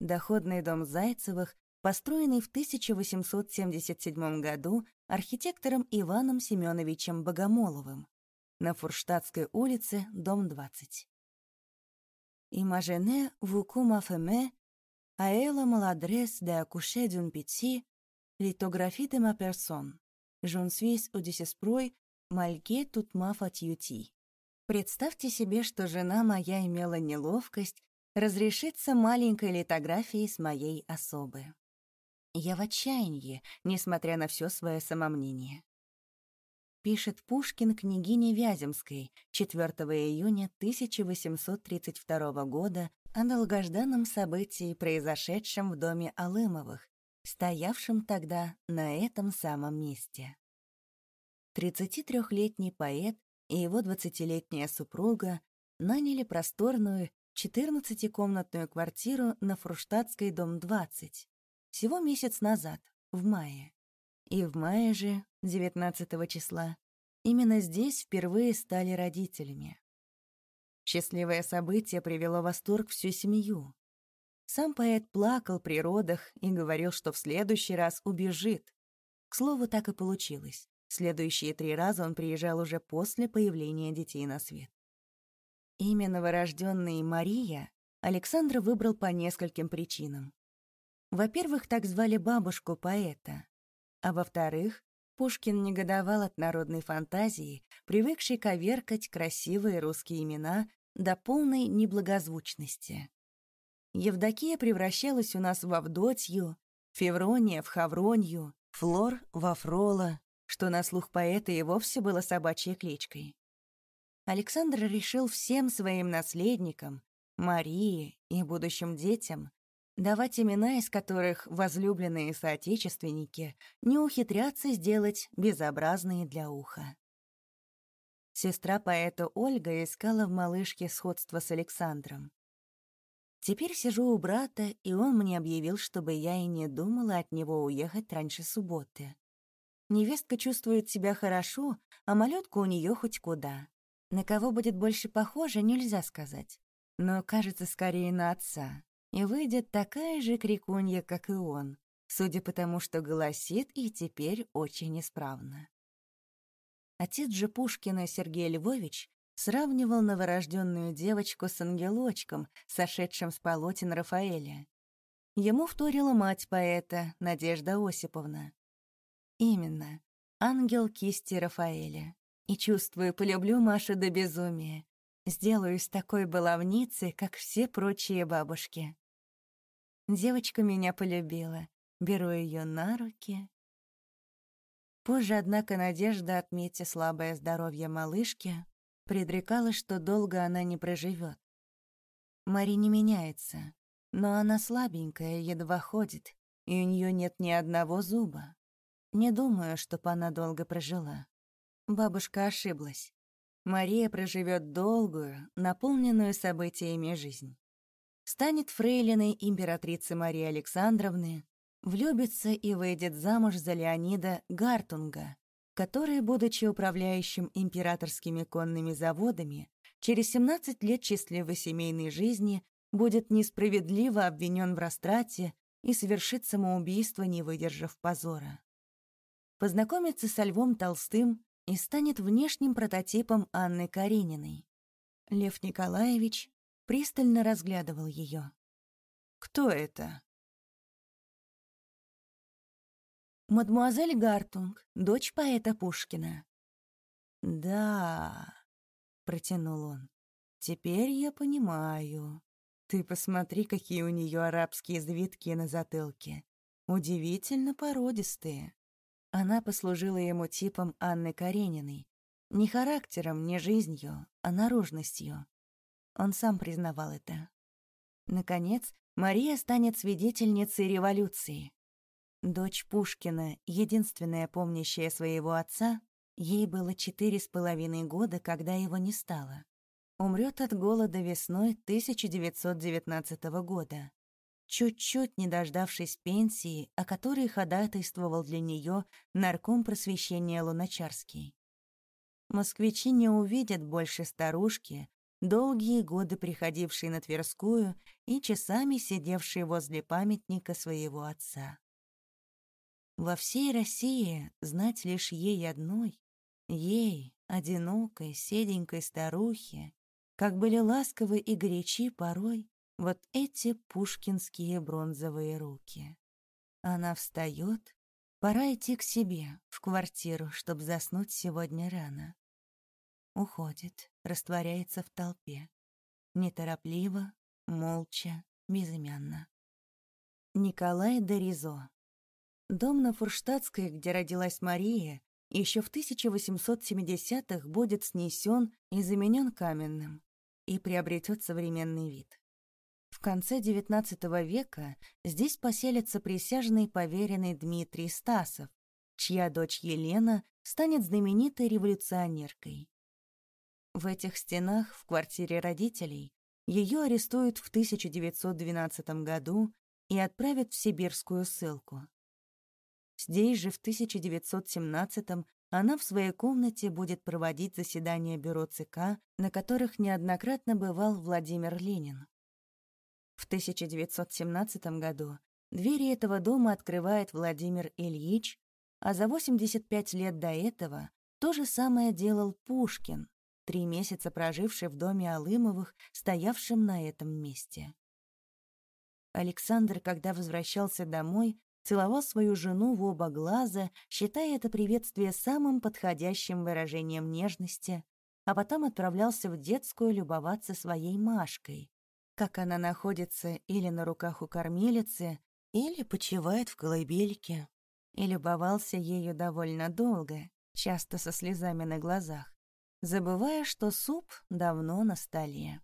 доходный дом Зайцевых, построенный в 1877 году архитектором Иваном Семеновичем Богомоловым на Фурштадтской улице, дом 20. Imaginez vous comme affirmez à elle maladresse d'accoucher d'une petite lithographie de ma personne. Je ne suis au désespoir, malgré toute ma fatigue. Представьте себе, что жена моя имела неловкость разрешиться маленькой литографией с моей особы. Я в отчаянии, несмотря на все свое самомнение пишет Пушкин княгине Вяземской 4 июня 1832 года о долгожданном событии, произошедшем в доме Алымовых, стоявшем тогда на этом самом месте. 33-летний поэт и его 20-летняя супруга наняли просторную 14-комнатную квартиру на Фруштадтской, дом 20, всего месяц назад, в мае. И в мае же, 19 числа, именно здесь впервые стали родителями. Счастливое событие привело в восторг всю семью. Сам поэт плакал при родах и говорил, что в следующий раз убежит. К слову, так и получилось. Следующие три раза он приезжал уже после появления детей на свет. Имя новорожденной Мария Александр выбрал по нескольким причинам. Во-первых, так звали бабушку поэта, а во-вторых, Пушкин негодовал от народной фантазии, привыкшей коверкать красивые русские имена до полной неблагозвучности. Евдокия превращалась у нас в Авдотью, Феврония в Хавронью, Флор во Фрола, что на слух поэта и вовсе было собачьей кличкой. Александр решил всем своим наследникам, Марии и будущим детям, давать имена, из которых возлюбленные соотечественники не ухитрятся сделать безобразные для уха. Сестра поэта Ольга искала в малышке сходство с Александром. Теперь сижу у брата, и он мне объявил, чтобы я и не думала от него уехать раньше субботы. Невестка чувствует себя хорошо, а малютка у нее хоть куда. На кого будет больше похожа, нельзя сказать. Но кажется скорее на отца и выйдет такая же крикунья, как и он, судя по тому, что голосит и теперь очень исправно. Отец же Пушкина Сергей Львович сравнивал новорожденную девочку с ангелочком, сошедшим с полотен Рафаэля. Ему вторила мать поэта, Надежда Осиповна. Именно, ангел кисти Рафаэля. И чувствую, полюблю Машу до безумия. Сделаю из такой баловницы, как все прочие бабушки. Девочка меня полюбила. Беру ее на руки. Позже, однако, Надежда, отметя слабое здоровье малышки, предрекала, что долго она не проживет. Мари не меняется, но она слабенькая, едва ходит, и у нее нет ни одного зуба. Не думаю, чтоб она долго прожила. Бабушка ошиблась. Мария проживет долгую, наполненную событиями жизнь станет фрейлиной императрицы Марии Александровны, влюбится и выйдет замуж за Леонида Гартунга, который, будучи управляющим императорскими конными заводами, через 17 лет счастливой семейной жизни будет несправедливо обвинен в растрате и совершит самоубийство, не выдержав позора. Познакомится со Львом Толстым и станет внешним прототипом Анны Карениной. Лев Николаевич пристально разглядывал ее. «Кто это?» «Мадемуазель Гартунг, дочь поэта Пушкина». «Да», — протянул он, — «теперь я понимаю. Ты посмотри, какие у нее арабские завитки на затылке. Удивительно породистые». Она послужила ему типом Анны Карениной. Не характером, не жизнью, а наружностью. Он сам признавал это. Наконец, Мария станет свидетельницей революции. Дочь Пушкина, единственная помнящая своего отца, ей было четыре с половиной года, когда его не стало. Умрет от голода весной 1919 года. Чуть-чуть не дождавшись пенсии, о которой ходатайствовал для нее нарком просвещения Луначарский. Москвичи не увидят больше старушки, долгие годы приходивший на Тверскую и часами сидевший возле памятника своего отца. Во всей России знать лишь ей одной, ей, одинокой, седенькой старухе, как были ласковы и горячи порой вот эти пушкинские бронзовые руки. Она встает, пора идти к себе, в квартиру, чтобы заснуть сегодня рано. Уходит, растворяется в толпе. Неторопливо, молча, безымянно. Николай Доризо. Дом на Фурштадтской, где родилась Мария, еще в 1870-х будет снесен и заменен каменным и приобретет современный вид. В конце XIX века здесь поселится присяжный поверенный Дмитрий Стасов, чья дочь Елена станет знаменитой революционеркой. В этих стенах, в квартире родителей, ее арестуют в 1912 году и отправят в сибирскую ссылку. Здесь же в 1917 она в своей комнате будет проводить заседания бюро ЦК, на которых неоднократно бывал Владимир Ленин. В 1917 году двери этого дома открывает Владимир Ильич, а за 85 лет до этого то же самое делал Пушкин, три месяца проживший в доме Алымовых, стоявшем на этом месте. Александр, когда возвращался домой, целовал свою жену в оба глаза, считая это приветствие самым подходящим выражением нежности, а потом отправлялся в детскую любоваться своей Машкой, как она находится или на руках у кормилицы, или почивает в колыбельке, и любовался ею довольно долго, часто со слезами на глазах, забывая, что суп давно на столе.